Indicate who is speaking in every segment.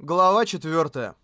Speaker 1: Глава 4.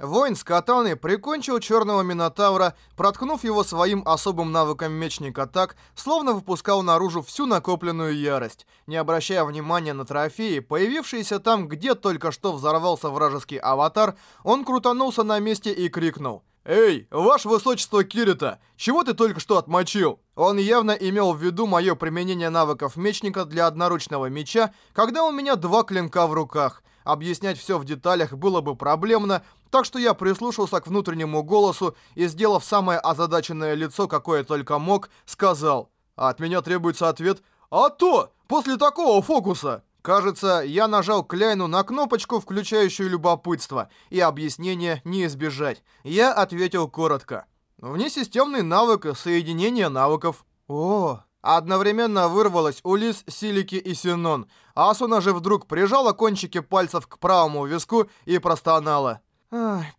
Speaker 1: Воин с катаной прикончил черного Минотавра, проткнув его своим особым навыком мечника так, словно выпускал наружу всю накопленную ярость. Не обращая внимания на трофеи, появившиеся там, где только что взорвался вражеский аватар, он крутанулся на месте и крикнул. «Эй, ваше высочество Кирита, чего ты только что отмочил?» Он явно имел в виду мое применение навыков мечника для одноручного меча, когда у меня два клинка в руках. Объяснять все в деталях было бы проблемно, так что я прислушался к внутреннему голосу и, сделав самое озадаченное лицо, какое только мог, сказал «От меня требуется ответ «А то! После такого фокуса!» Кажется, я нажал Кляйну на кнопочку, включающую любопытство, и объяснения не избежать. Я ответил коротко. Внесистемный навык соединения навыков. О, одновременно вырвалось у Лис, Силики и Синон. Асуна же вдруг прижала кончики пальцев к правому виску и простонала.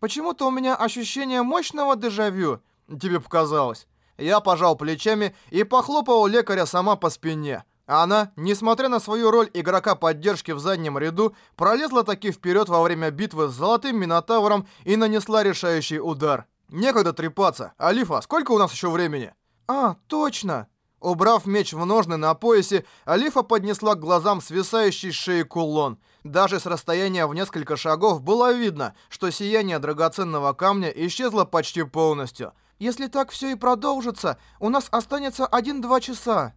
Speaker 1: «Почему-то у меня ощущение мощного дежавю». «Тебе показалось». Я пожал плечами и похлопал лекаря сама по спине. Она, несмотря на свою роль игрока поддержки в заднем ряду, пролезла таки вперед во время битвы с Золотым Минотавром и нанесла решающий удар. Некогда трепаться. Алифа, сколько у нас еще времени? А, точно. Убрав меч в ножны на поясе, Алифа поднесла к глазам свисающий с шеи кулон. Даже с расстояния в несколько шагов было видно, что сияние драгоценного камня исчезло почти полностью. «Если так все и продолжится, у нас останется один-два часа».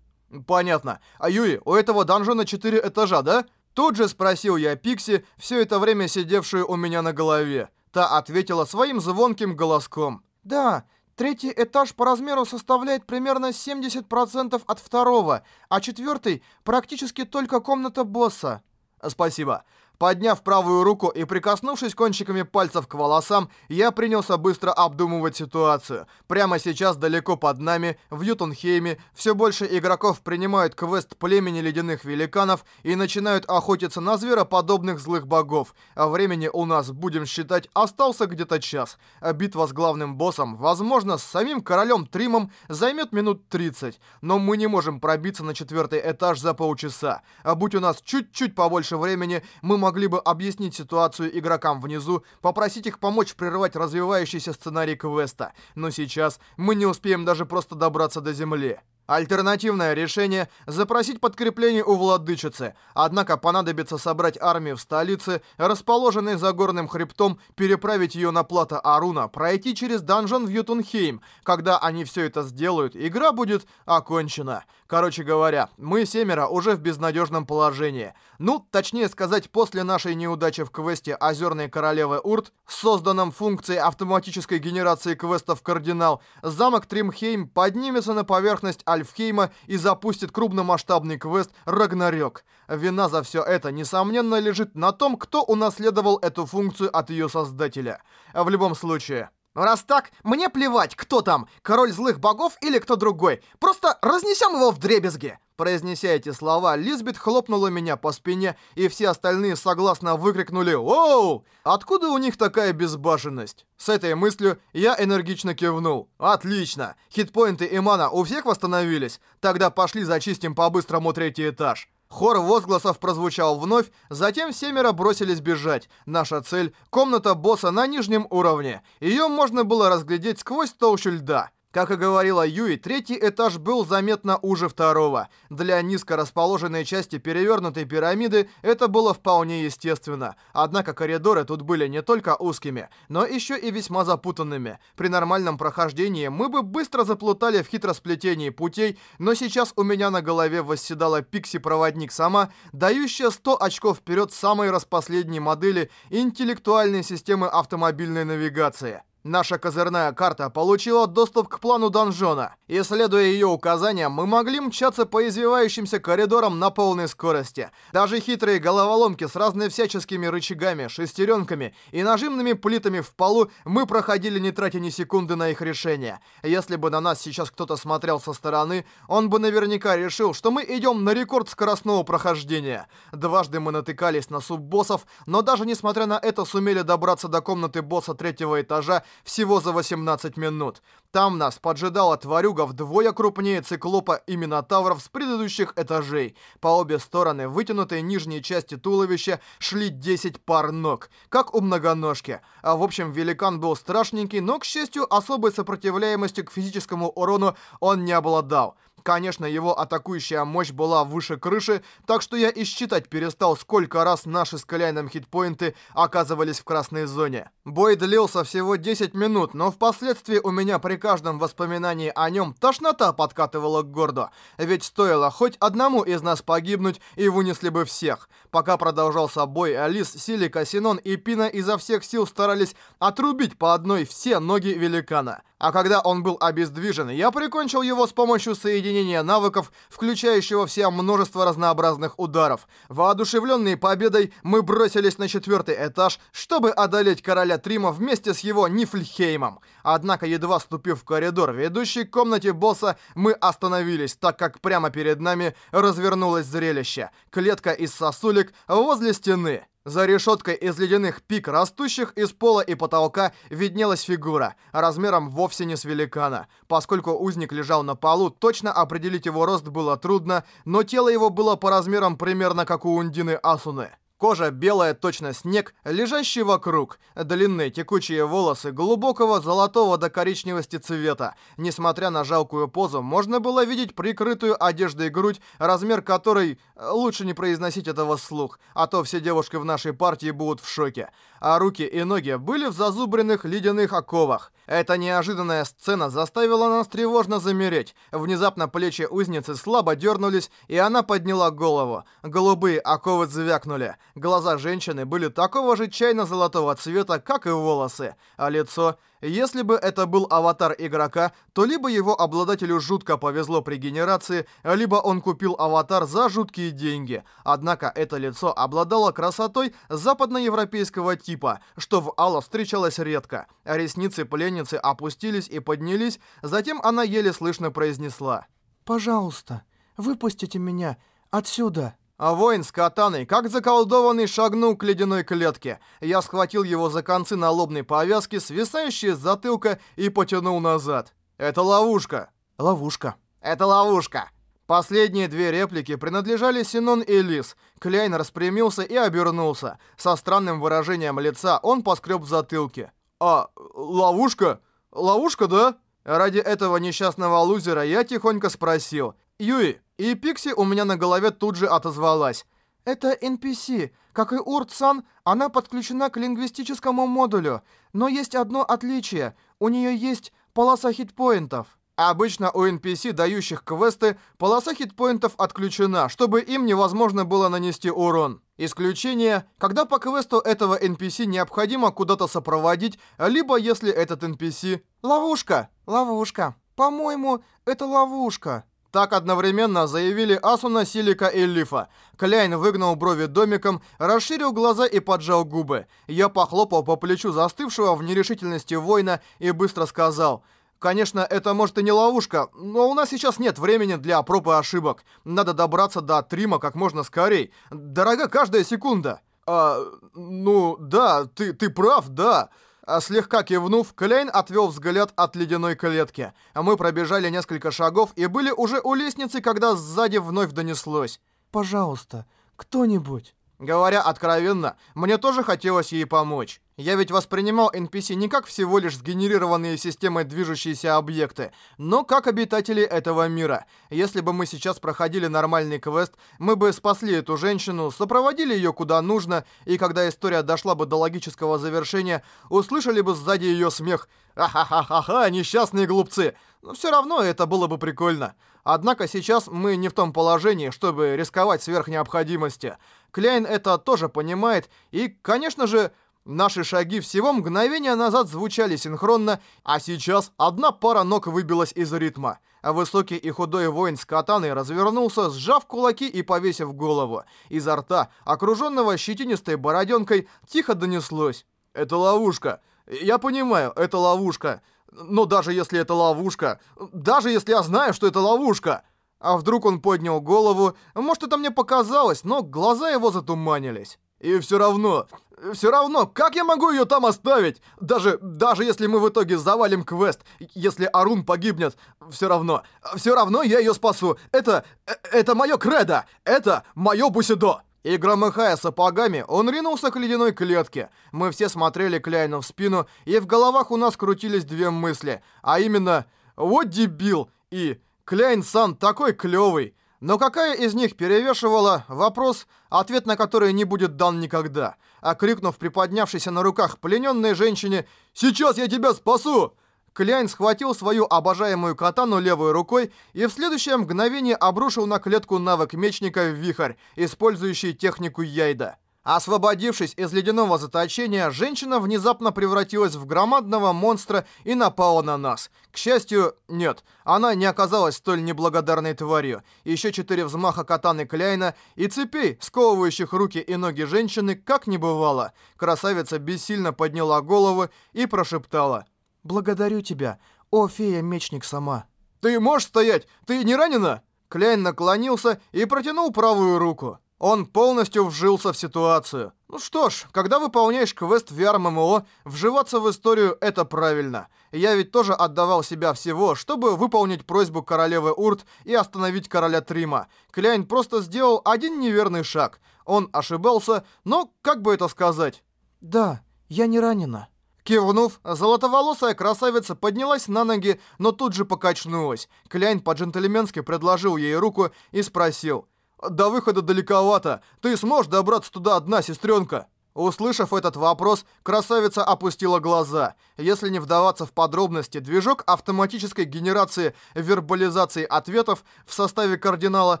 Speaker 1: «Понятно. А Юи, у этого данжона четыре этажа, да?» Тут же спросил я Пикси, все это время сидевшую у меня на голове. Та ответила своим звонким голоском. «Да, третий этаж по размеру составляет примерно 70% от второго, а четвертый практически только комната босса». «Спасибо. Подняв правую руку и прикоснувшись кончиками пальцев к волосам, я принялся быстро обдумывать ситуацию. Прямо сейчас далеко под нами, в Ютунхейме, все больше игроков принимают квест племени ледяных великанов и начинают охотиться на звероподобных злых богов. А времени у нас, будем считать, остался где-то час. А битва с главным боссом, возможно, с самим королем Тримом, займет минут 30. Но мы не можем пробиться на четвертый этаж за полчаса. А будь у нас чуть-чуть побольше времени, мы могли могли бы объяснить ситуацию игрокам внизу, попросить их помочь прерывать развивающийся сценарий квеста. Но сейчас мы не успеем даже просто добраться до земли. Альтернативное решение – запросить подкрепление у владычицы. Однако понадобится собрать армию в столице, расположенной за горным хребтом, переправить ее на плато Аруна, пройти через данжон в Ютунхейм. Когда они все это сделают, игра будет окончена. Короче говоря, мы семеро уже в безнадежном положении. Ну, точнее сказать, после нашей неудачи в квесте «Озерные королевы Урт», созданном функцией автоматической генерации квестов «Кардинал», замок Тримхейм поднимется на поверхность Альфхейма и запустит крупномасштабный квест «Рагнарёк». Вина за все это, несомненно, лежит на том, кто унаследовал эту функцию от ее создателя. В любом случае... Раз так, мне плевать, кто там, король злых богов или кто другой. Просто разнесем его в дребезги. Произнеся эти слова, Лизбет хлопнула меня по спине, и все остальные согласно выкрикнули «Оу!». Откуда у них такая безбашенность? С этой мыслью я энергично кивнул. Отлично! Хитпоинты и мана у всех восстановились? Тогда пошли зачистим по-быстрому третий этаж. Хор возгласов прозвучал вновь, затем семеро бросились бежать. Наша цель — комната босса на нижнем уровне. Ее можно было разглядеть сквозь толщу льда. Как и говорила Юи, третий этаж был заметно уже второго. Для низко расположенной части перевернутой пирамиды это было вполне естественно. Однако коридоры тут были не только узкими, но еще и весьма запутанными. При нормальном прохождении мы бы быстро заплутали в хитросплетении путей, но сейчас у меня на голове восседала Пикси-проводник сама, дающая 100 очков вперед самой распоследней модели интеллектуальной системы автомобильной навигации. Наша козырная карта получила доступ к плану донжона. И следуя ее указаниям, мы могли мчаться по извивающимся коридорам на полной скорости. Даже хитрые головоломки с разными всяческими рычагами, шестеренками и нажимными плитами в полу мы проходили не тратя ни секунды на их решение. Если бы на нас сейчас кто-то смотрел со стороны, он бы наверняка решил, что мы идем на рекорд скоростного прохождения. Дважды мы натыкались на суббоссов, но даже несмотря на это сумели добраться до комнаты босса третьего этажа всего за 18 минут. Там нас поджидала тварюга вдвое крупнее циклопа и минотавров с предыдущих этажей. По обе стороны вытянутой нижней части туловища шли 10 пар ног, как у многоножки. А в общем, великан был страшненький, но, к счастью, особой сопротивляемостью к физическому урону он не обладал. Конечно, его атакующая мощь была выше крыши, так что я и считать перестал, сколько раз наши с Кляйном хитпоинты оказывались в красной зоне. Бой длился всего 10 минут, но впоследствии у меня при каждом воспоминании о нем тошнота подкатывала к горду. Ведь стоило хоть одному из нас погибнуть, и вынесли бы всех. Пока продолжался бой, Алис, Силика, Синон и Пина изо всех сил старались отрубить по одной все ноги великана. А когда он был обездвижен, я прикончил его с помощью соединения навыков, включающего в себя множество разнообразных ударов. Воодушевленные победой, мы бросились на четвертый этаж, чтобы одолеть короля Трима вместе с его Нифльхеймом. Однако, едва ступив в коридор, ведущий к комнате босса, мы остановились, так как прямо перед нами развернулось зрелище. Клетка из сосулек возле стены. За решеткой из ледяных пик, растущих из пола и потолка, виднелась фигура, размером вовсе не с великана. Поскольку узник лежал на полу, точно определить его рост было трудно, но тело его было по размерам примерно как у Ундины Асуны. Кожа белая, точно снег, лежащий вокруг. Длинные текучие волосы глубокого золотого до коричневости цвета. Несмотря на жалкую позу, можно было видеть прикрытую одеждой грудь, размер которой... Э, лучше не произносить этого вслух, а то все девушки в нашей партии будут в шоке. А руки и ноги были в зазубренных ледяных оковах. Эта неожиданная сцена заставила нас тревожно замереть. Внезапно плечи узницы слабо дернулись, и она подняла голову. Голубые оковы звякнули. Глаза женщины были такого же чайно-золотого цвета, как и волосы, а лицо если бы это был аватар игрока, то либо его обладателю жутко повезло при генерации, либо он купил аватар за жуткие деньги. Однако это лицо обладало красотой западноевропейского типа, что в Алло встречалось редко. Ресницы пленницы опустились и поднялись, затем она еле слышно произнесла.
Speaker 2: «Пожалуйста, выпустите меня отсюда».
Speaker 1: А воин с катаной, как заколдованный, шагнул к ледяной клетке. Я схватил его за концы налобной повязки, свисающие с затылка, и потянул назад. Это ловушка.
Speaker 2: Ловушка.
Speaker 1: Это ловушка. Последние две реплики принадлежали Синон и Лис. Кляйн распрямился и обернулся. Со странным выражением лица он поскреб в затылке. «А, ловушка? Ловушка, да?» Ради этого несчастного лузера я тихонько спросил. «Юи, и Пикси у меня на голове тут же отозвалась.
Speaker 2: Это NPC. Как и Урт-сан, она подключена к лингвистическому модулю. Но есть одно отличие. У нее есть полоса хитпоинтов.
Speaker 1: Обычно у NPC, дающих квесты, полоса хитпоинтов отключена, чтобы им невозможно было нанести урон. Исключение, когда по квесту этого NPC необходимо куда-то сопроводить, либо если этот NPC...
Speaker 2: Ловушка! Ловушка! По-моему, это ловушка.
Speaker 1: Так одновременно заявили Асуна, Силика и Лифа. Кляйн выгнал брови домиком, расширил глаза и поджал губы. Я похлопал по плечу застывшего в нерешительности воина и быстро сказал... Конечно, это может и не ловушка, но у нас сейчас нет времени для проб и ошибок. Надо добраться до Трима как можно скорей. Дорога каждая секунда. А, ну, да, ты, ты прав, да. А слегка кивнув, Клейн отвел взгляд от ледяной клетки. А мы пробежали несколько шагов и были уже у лестницы, когда сзади вновь донеслось.
Speaker 2: «Пожалуйста, кто-нибудь».
Speaker 1: Говоря откровенно, мне тоже хотелось ей помочь. Я ведь воспринимал NPC не как всего лишь сгенерированные системой движущиеся объекты, но как обитатели этого мира. Если бы мы сейчас проходили нормальный квест, мы бы спасли эту женщину, сопроводили ее куда нужно, и когда история дошла бы до логического завершения, услышали бы сзади ее смех «Ха-ха-ха-ха, несчастные глупцы!» Но все равно это было бы прикольно. Однако сейчас мы не в том положении, чтобы рисковать сверх необходимости. Кляйн это тоже понимает, и, конечно же, Наши шаги всего мгновения назад звучали синхронно, а сейчас одна пара ног выбилась из ритма. Высокий и худой воин с катаной развернулся, сжав кулаки и повесив голову. Изо рта, окруженного щетинистой бороденкой, тихо донеслось. «Это ловушка. Я понимаю, это ловушка. Но даже если это ловушка, даже если я знаю, что это ловушка...» А вдруг он поднял голову, может это мне показалось, но глаза его затуманились. И все равно, все равно, как я могу ее там оставить? Даже, даже если мы в итоге завалим квест, если Арун погибнет, все равно, все равно я ее спасу. Это, э, это мое кредо, это мое бусидо. И громыхая сапогами, он ринулся к ледяной клетке. Мы все смотрели Кляйну в спину, и в головах у нас крутились две мысли. А именно, вот дебил, и Кляйн-сан такой клёвый. Но какая из них перевешивала вопрос, ответ на который не будет дан никогда? А крикнув приподнявшейся на руках плененной женщине «Сейчас я тебя спасу!» Кляйн схватил свою обожаемую катану левой рукой и в следующее мгновение обрушил на клетку навык мечника вихрь, использующий технику Яйда. Освободившись из ледяного заточения, женщина внезапно превратилась в громадного монстра и напала на нас. К счастью, нет, она не оказалась столь неблагодарной тварью. Еще четыре взмаха катаны Кляйна и цепей, сковывающих руки и ноги женщины, как не бывало. Красавица бессильно подняла голову и прошептала.
Speaker 2: «Благодарю тебя, о фея-мечник сама».
Speaker 1: «Ты можешь стоять? Ты не ранена?» Кляйн наклонился и протянул правую руку. Он полностью вжился в ситуацию. Ну что ж, когда выполняешь квест в VR-ММО, вживаться в историю — это правильно. Я ведь тоже отдавал себя всего, чтобы выполнить просьбу королевы Урт и остановить короля Трима. Кляйн просто сделал один неверный шаг. Он ошибался, но как бы это сказать?
Speaker 2: «Да, я не ранена».
Speaker 1: Кивнув, золотоволосая красавица поднялась на ноги, но тут же покачнулась. Кляйн по-джентльменски предложил ей руку и спросил — до выхода далековато. Ты сможешь добраться туда одна, сестренка?» Услышав этот вопрос, красавица опустила глаза. Если не вдаваться в подробности, движок автоматической генерации вербализации ответов в составе кардинала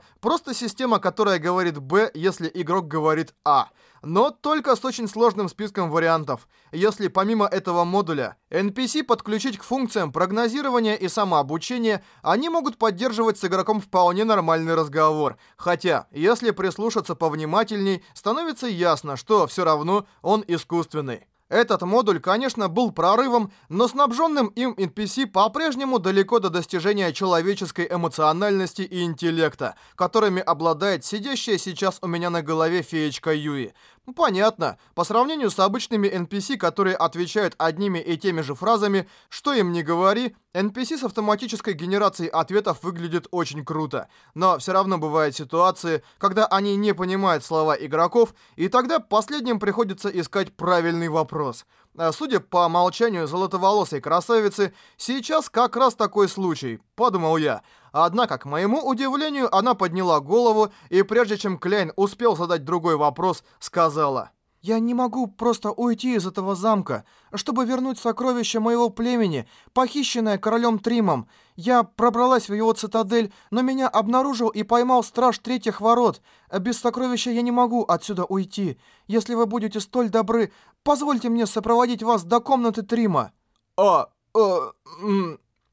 Speaker 1: просто система, которая говорит «Б», если игрок говорит «А» но только с очень сложным списком вариантов. Если помимо этого модуля NPC подключить к функциям прогнозирования и самообучения, они могут поддерживать с игроком вполне нормальный разговор. Хотя, если прислушаться повнимательней, становится ясно, что все равно он искусственный. Этот модуль, конечно, был прорывом, но снабженным им NPC по-прежнему далеко до достижения человеческой эмоциональности и интеллекта, которыми обладает сидящая сейчас у меня на голове феечка Юи. Ну, понятно. По сравнению с обычными NPC, которые отвечают одними и теми же фразами, что им не говори, NPC с автоматической генерацией ответов выглядит очень круто. Но все равно бывают ситуации, когда они не понимают слова игроков, и тогда последним приходится искать правильный вопрос. А судя по молчанию золотоволосой красавицы, сейчас как раз такой случай, подумал я. Однако, к моему удивлению, она подняла голову и прежде чем Кляйн успел задать другой вопрос, сказала...
Speaker 2: «Я не могу просто уйти из этого замка, чтобы вернуть сокровища моего племени, похищенное королем Тримом. Я пробралась в его цитадель, но меня обнаружил и поймал страж третьих ворот. Без сокровища я не могу отсюда уйти. Если вы будете столь добры, позвольте мне сопроводить вас до комнаты Трима».
Speaker 1: «А, а,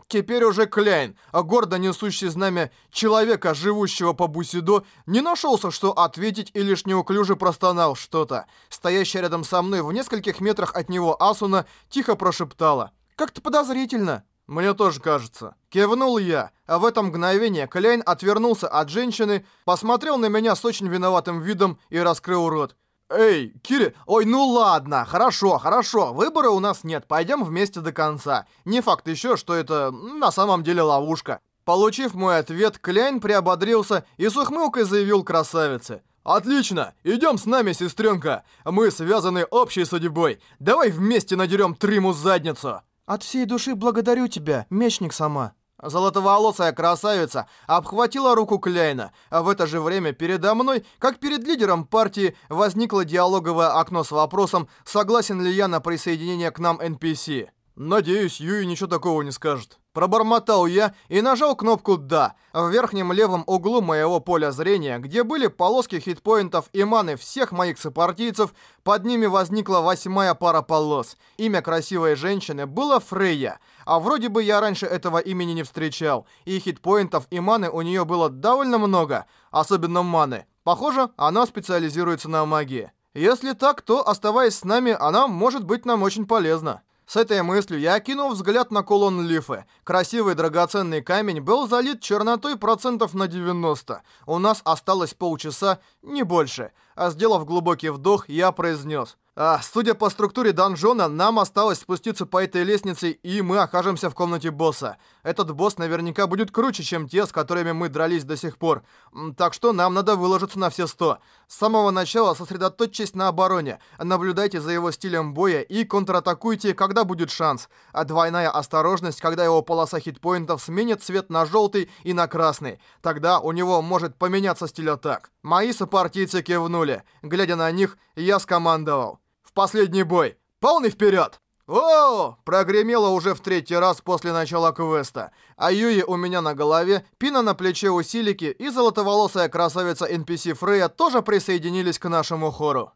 Speaker 1: Теперь уже Кляйн, а гордо несущий знамя человека, живущего по Бусидо, не нашелся, что ответить и лишь неуклюже простонал что-то. Стоящая рядом со мной в нескольких метрах от него Асуна тихо прошептала. «Как-то подозрительно». «Мне тоже кажется». Кивнул я, а в это мгновение Кляйн отвернулся от женщины, посмотрел на меня с очень виноватым видом и раскрыл рот. «Эй, Кири, ой, ну ладно, хорошо, хорошо, выбора у нас нет, пойдем вместе до конца. Не факт еще, что это на самом деле ловушка». Получив мой ответ, Кляйн приободрился и с ухмылкой заявил красавице. «Отлично! Идем с нами, сестренка! Мы связаны общей судьбой. Давай вместе надерем Триму задницу!»
Speaker 2: «От всей души благодарю тебя, мечник сама!»
Speaker 1: Золотоволосая красавица обхватила руку Кляйна, а в это же время передо мной, как перед лидером партии, возникло диалоговое окно с вопросом, согласен ли я на присоединение к нам NPC. Надеюсь, Юи ничего такого не скажет. Пробормотал я и нажал кнопку «Да». В верхнем левом углу моего поля зрения, где были полоски хитпоинтов и маны всех моих сопартийцев, под ними возникла восьмая пара полос. Имя красивой женщины было Фрейя. А вроде бы я раньше этого имени не встречал. И хитпоинтов и маны у нее было довольно много. Особенно маны. Похоже, она специализируется на магии. Если так, то, оставаясь с нами, она может быть нам очень полезна. С этой мыслью я кинул взгляд на кулон лифы. Красивый драгоценный камень был залит чернотой процентов на 90. У нас осталось полчаса, не больше. А сделав глубокий вдох, я произнес... А, судя по структуре донжона, нам осталось спуститься по этой лестнице, и мы окажемся в комнате босса. Этот босс наверняка будет круче, чем те, с которыми мы дрались до сих пор. Так что нам надо выложиться на все сто. С самого начала сосредоточьтесь на обороне, наблюдайте за его стилем боя и контратакуйте, когда будет шанс. А двойная осторожность, когда его полоса хитпоинтов сменит цвет на желтый и на красный. Тогда у него может поменяться стиль атак. Мои сопартийцы кивнули. Глядя на них, я скомандовал последний бой. Полный вперед! О, прогремело уже в третий раз после начала квеста. А Юи у меня на голове, Пина на плече у Силики и золотоволосая красавица NPC Фрея тоже присоединились к нашему хору.